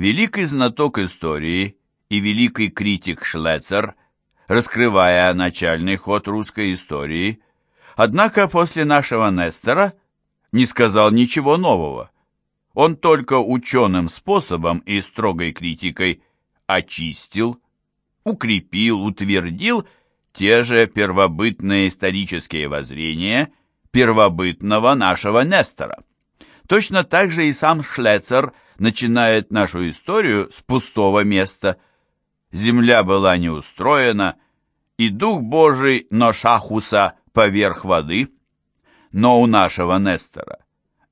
Великий знаток истории и великий критик Шлецер, раскрывая начальный ход русской истории, однако после нашего Нестора не сказал ничего нового. Он только ученым способом и строгой критикой очистил, укрепил, утвердил те же первобытные исторические воззрения первобытного нашего Нестора. Точно так же и сам Шлецер начинает нашу историю с пустого места. Земля была не устроена, и Дух Божий Ношахуса поверх воды. Но у нашего Нестора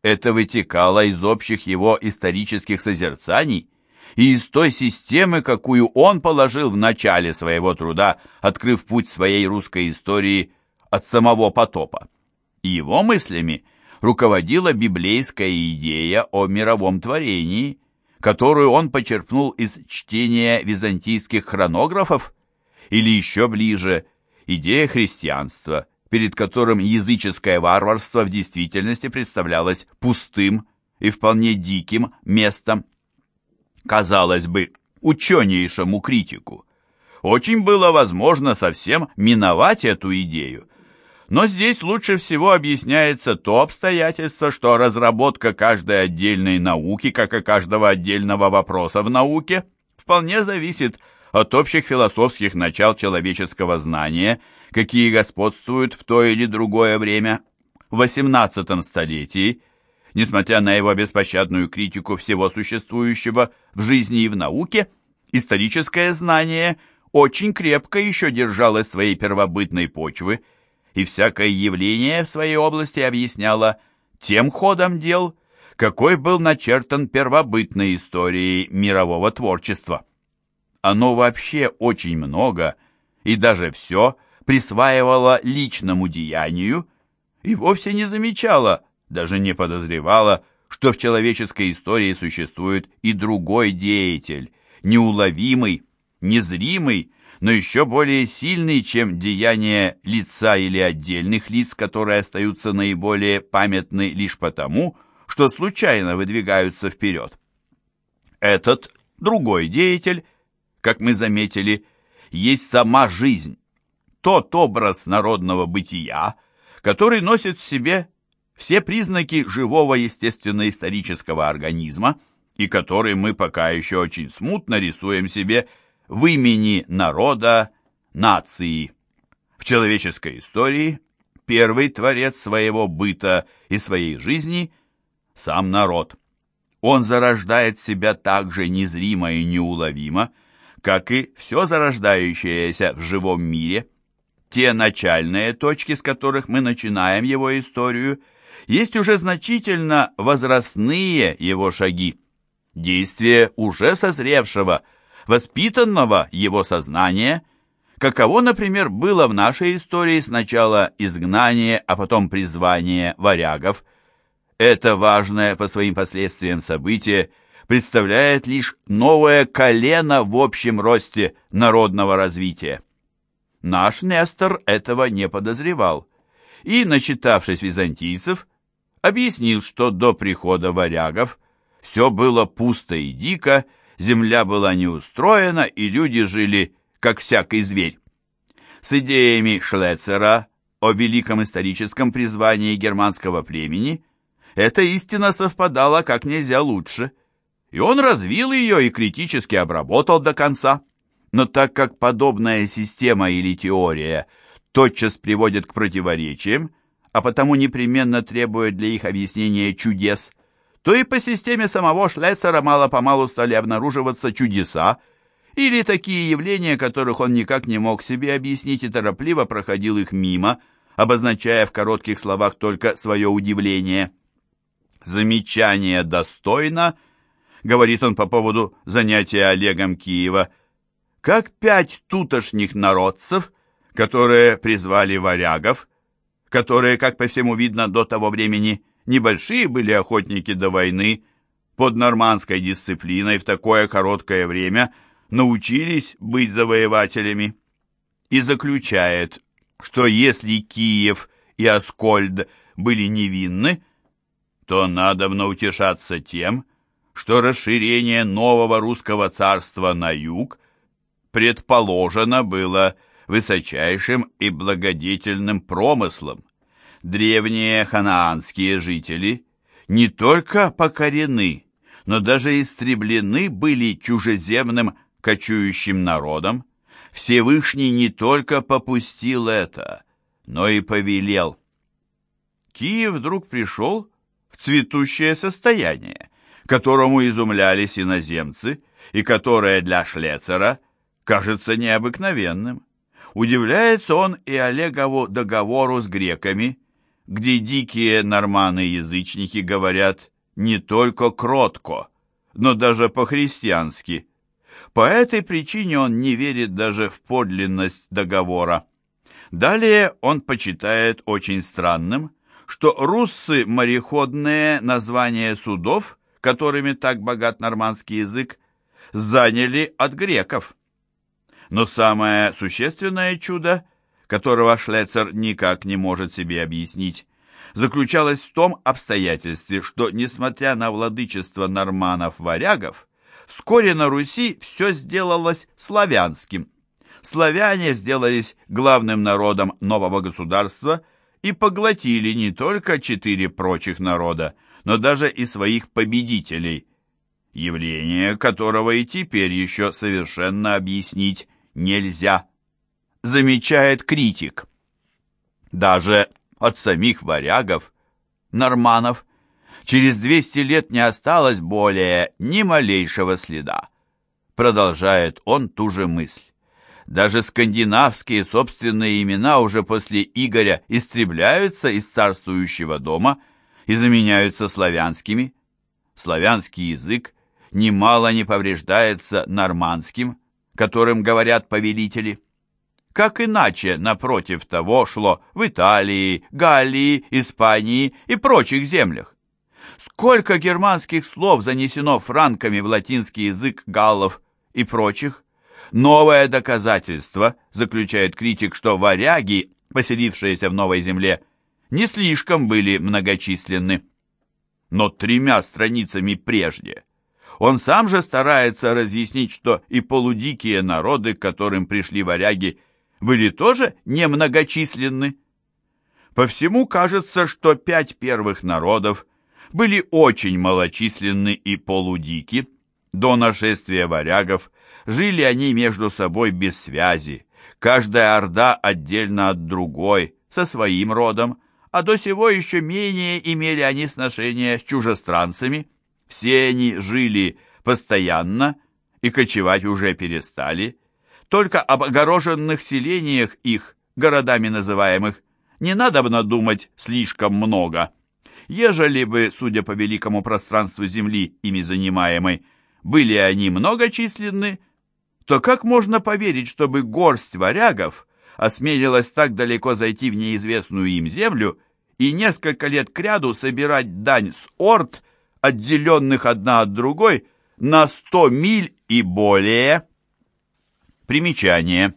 это вытекало из общих его исторических созерцаний и из той системы, какую он положил в начале своего труда, открыв путь своей русской истории от самого потопа. Его мыслями руководила библейская идея о мировом творении, которую он почерпнул из чтения византийских хронографов, или еще ближе, идея христианства, перед которым языческое варварство в действительности представлялось пустым и вполне диким местом. Казалось бы, ученейшему критику очень было возможно совсем миновать эту идею, но здесь лучше всего объясняется то обстоятельство, что разработка каждой отдельной науки, как и каждого отдельного вопроса в науке, вполне зависит от общих философских начал человеческого знания, какие господствуют в то или другое время. В XVIII столетии, несмотря на его беспощадную критику всего существующего в жизни и в науке, историческое знание очень крепко еще держалось своей первобытной почвы – и всякое явление в своей области объясняло тем ходом дел, какой был начертан первобытной историей мирового творчества. Оно вообще очень много, и даже все, присваивало личному деянию и вовсе не замечало, даже не подозревало, что в человеческой истории существует и другой деятель, неуловимый, незримый, но еще более сильный, чем деяния лица или отдельных лиц, которые остаются наиболее памятны лишь потому, что случайно выдвигаются вперед. Этот другой деятель, как мы заметили, есть сама жизнь, тот образ народного бытия, который носит в себе все признаки живого естественно-исторического организма и который мы пока еще очень смутно рисуем себе в имени народа, нации. В человеческой истории первый творец своего быта и своей жизни – сам народ. Он зарождает себя так же незримо и неуловимо, как и все зарождающееся в живом мире. Те начальные точки, с которых мы начинаем его историю, есть уже значительно возрастные его шаги. Действие уже созревшего – воспитанного его сознания, каково, например, было в нашей истории сначала изгнание, а потом призвание варягов. Это важное по своим последствиям событие представляет лишь новое колено в общем росте народного развития. Наш Нестор этого не подозревал и, начитавшись византийцев, объяснил, что до прихода варягов все было пусто и дико, земля была не устроена, и люди жили, как всякий зверь. С идеями Шлецера о великом историческом призвании германского племени эта истина совпадала как нельзя лучше, и он развил ее и критически обработал до конца. Но так как подобная система или теория тотчас приводит к противоречиям, а потому непременно требует для их объяснения чудес, то и по системе самого Шлессера мало-помалу стали обнаруживаться чудеса, или такие явления, которых он никак не мог себе объяснить и торопливо проходил их мимо, обозначая в коротких словах только свое удивление. «Замечание достойно», — говорит он по поводу занятия Олегом Киева, «как пять тутошних народцев, которые призвали варягов, которые, как по всему видно, до того времени Небольшие были охотники до войны, под нормандской дисциплиной в такое короткое время научились быть завоевателями. И заключает, что если Киев и Аскольд были невинны, то надо утешаться тем, что расширение нового русского царства на юг предположено было высочайшим и благодетельным промыслом. Древние ханаанские жители не только покорены, но даже истреблены были чужеземным кочующим народом. Всевышний не только попустил это, но и повелел. Киев вдруг пришел в цветущее состояние, которому изумлялись иноземцы, и которое для Шлецера кажется необыкновенным. Удивляется он и Олегову договору с греками, где дикие норманы-язычники говорят не только кротко, но даже по-христиански. По этой причине он не верит даже в подлинность договора. Далее он почитает очень странным, что руссы мореходные названия судов, которыми так богат нормандский язык, заняли от греков. Но самое существенное чудо, которого Шлецер никак не может себе объяснить, заключалось в том обстоятельстве, что, несмотря на владычество норманов-варягов, вскоре на Руси все сделалось славянским. Славяне сделались главным народом нового государства и поглотили не только четыре прочих народа, но даже и своих победителей, явление которого и теперь еще совершенно объяснить нельзя, замечает критик. Даже от самих варягов, норманов, через 200 лет не осталось более ни малейшего следа. Продолжает он ту же мысль. Даже скандинавские собственные имена уже после Игоря истребляются из царствующего дома и заменяются славянскими. Славянский язык немало не повреждается нормандским, которым говорят повелители. Как иначе, напротив того, шло в Италии, Галлии, Испании и прочих землях? Сколько германских слов занесено франками в латинский язык галлов и прочих? Новое доказательство, заключает критик, что варяги, поселившиеся в Новой Земле, не слишком были многочисленны. Но тремя страницами прежде он сам же старается разъяснить, что и полудикие народы, к которым пришли варяги, были тоже немногочисленны. По всему кажется, что пять первых народов были очень малочисленны и полудики. До нашествия варягов жили они между собой без связи, каждая орда отдельно от другой, со своим родом, а до сего еще менее имели они сношения с чужестранцами. Все они жили постоянно и кочевать уже перестали. Только об огороженных селениях их, городами называемых, не надо бы надумать слишком много. Ежели бы, судя по великому пространству земли, ими занимаемой, были они многочисленны, то как можно поверить, чтобы горсть варягов осмелилась так далеко зайти в неизвестную им землю и несколько лет кряду собирать дань с орд, отделенных одна от другой, на 100 миль и более. Примечание.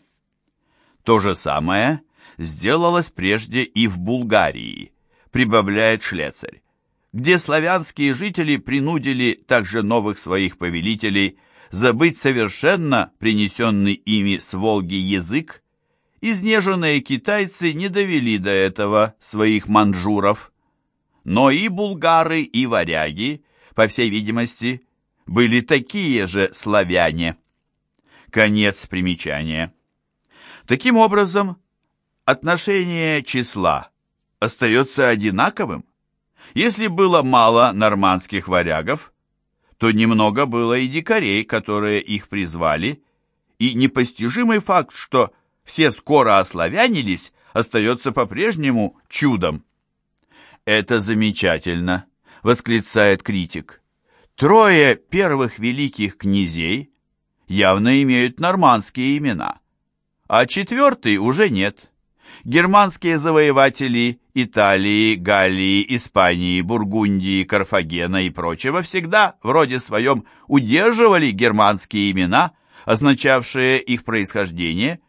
То же самое сделалось прежде и в Булгарии, прибавляет Шлецарь, где славянские жители принудили также новых своих повелителей забыть совершенно принесенный ими с Волги язык, изнеженные китайцы не довели до этого своих манжуров. Но и булгары, и варяги, по всей видимости, были такие же славяне. Конец примечания. Таким образом, отношение числа остается одинаковым. Если было мало нормандских варягов, то немного было и дикарей, которые их призвали, и непостижимый факт, что все скоро ославянились, остается по-прежнему чудом. «Это замечательно», — восклицает критик. Трое первых великих князей явно имеют нормандские имена, а четвертый уже нет. Германские завоеватели Италии, Галлии, Испании, Бургундии, Карфагена и прочего всегда в роде своем удерживали германские имена, означавшие их происхождение.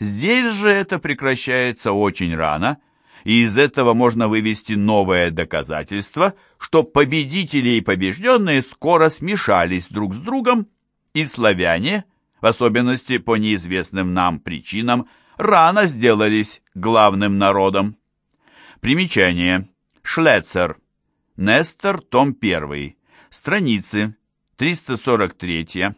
Здесь же это прекращается очень рано, и из этого можно вывести новое доказательство, что победители и побежденные скоро смешались друг с другом, и славяне, в особенности по неизвестным нам причинам, рано сделались главным народом. Примечание. Шлецер. Нестор, том 1. Страницы 343,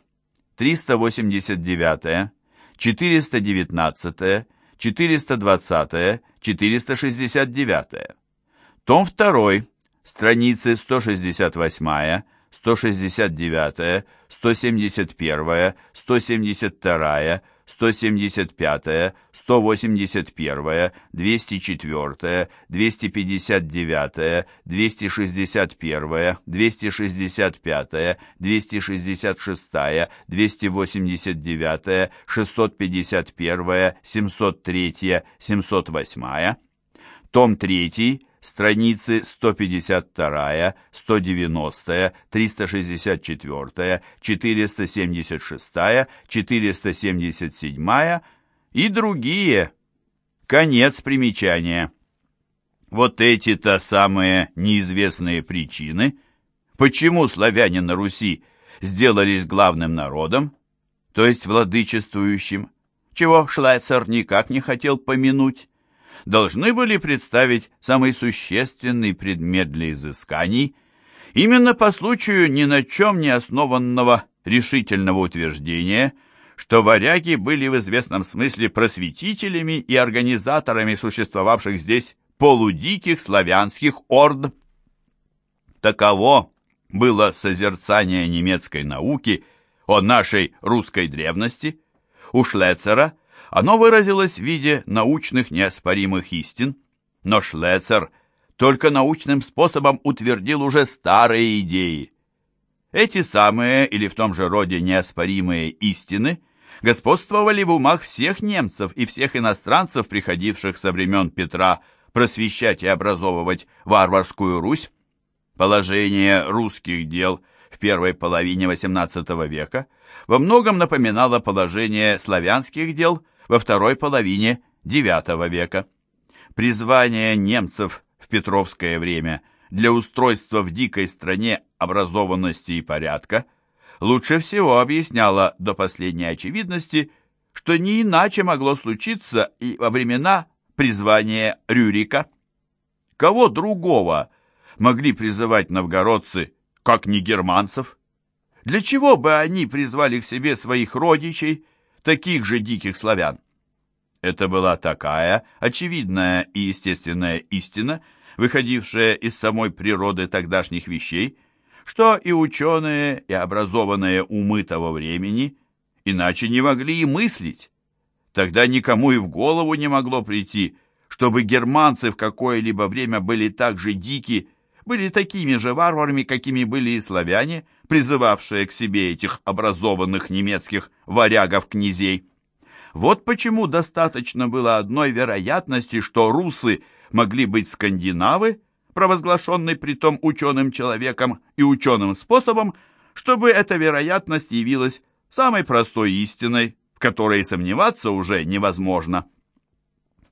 389, 419, 420, 469. Том 2. Страницы 168, 169, 171, 172, 175, 181, 204, 259, 261, 265, 266, 289, 651, 703, 708. Том 3 страницы 152, 190, 364, 476, 477 и другие. Конец примечания. Вот эти-то самые неизвестные причины, почему славяне на Руси сделались главным народом, то есть владычествующим, чего Шлайцер никак не хотел помянуть, должны были представить самый существенный предмет для изысканий, именно по случаю ни на чем не основанного решительного утверждения, что варяги были в известном смысле просветителями и организаторами существовавших здесь полудиких славянских орд. Таково было созерцание немецкой науки о нашей русской древности. У Шлецера – оно выразилось в виде научных неоспоримых истин, но Шлецер только научным способом утвердил уже старые идеи. Эти самые или в том же роде неоспоримые истины господствовали в умах всех немцев и всех иностранцев, приходивших со времен Петра просвещать и образовывать варварскую Русь. Положение русских дел в первой половине XVIII века во многом напоминало положение славянских дел во второй половине IX века. Призвание немцев в Петровское время для устройства в дикой стране образованности и порядка лучше всего объясняло до последней очевидности, что не иначе могло случиться и во времена призвания Рюрика. Кого другого могли призывать новгородцы, как не германцев? Для чего бы они призвали к себе своих родичей, таких же диких славян. Это была такая очевидная и естественная истина, выходившая из самой природы тогдашних вещей, что и ученые, и образованные умы того времени иначе не могли и мыслить. Тогда никому и в голову не могло прийти, чтобы германцы в какое-либо время были так же дики, были такими же варварами, какими были и славяне, призывавшие к себе этих образованных немецких варягов-князей. Вот почему достаточно было одной вероятности, что русы могли быть скандинавы, провозглашенной притом ученым человеком и ученым способом, чтобы эта вероятность явилась самой простой истиной, в которой сомневаться уже невозможно.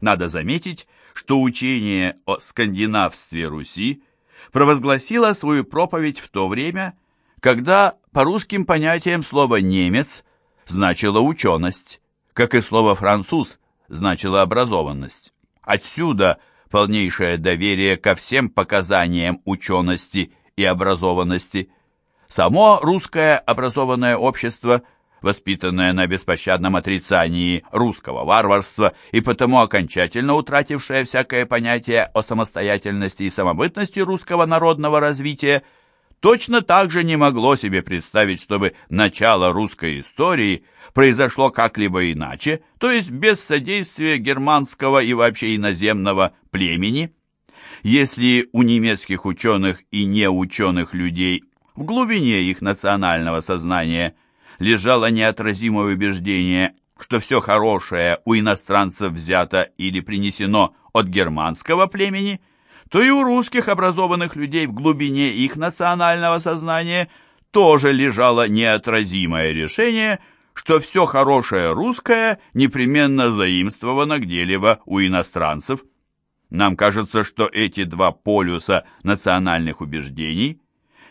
Надо заметить, что учение о скандинавстве Руси провозгласило свою проповедь в то время, когда по русским понятиям слово «немец» значило ученость, как и слово «француз» значило образованность. Отсюда полнейшее доверие ко всем показаниям учености и образованности. Само русское образованное общество, воспитанное на беспощадном отрицании русского варварства и потому окончательно утратившее всякое понятие о самостоятельности и самобытности русского народного развития, точно так же не могло себе представить, чтобы начало русской истории произошло как-либо иначе, то есть без содействия германского и вообще иноземного племени. Если у немецких ученых и неученых людей в глубине их национального сознания лежало неотразимое убеждение, что все хорошее у иностранцев взято или принесено от германского племени – то и у русских образованных людей в глубине их национального сознания тоже лежало неотразимое решение, что все хорошее русское непременно заимствовано где-либо у иностранцев. Нам кажется, что эти два полюса национальных убеждений,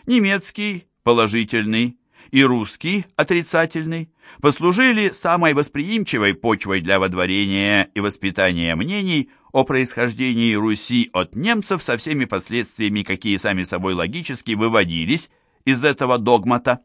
немецкий положительный и русский отрицательный, послужили самой восприимчивой почвой для водворения и воспитания мнений о происхождении Руси от немцев со всеми последствиями, какие сами собой логически выводились из этого догмата.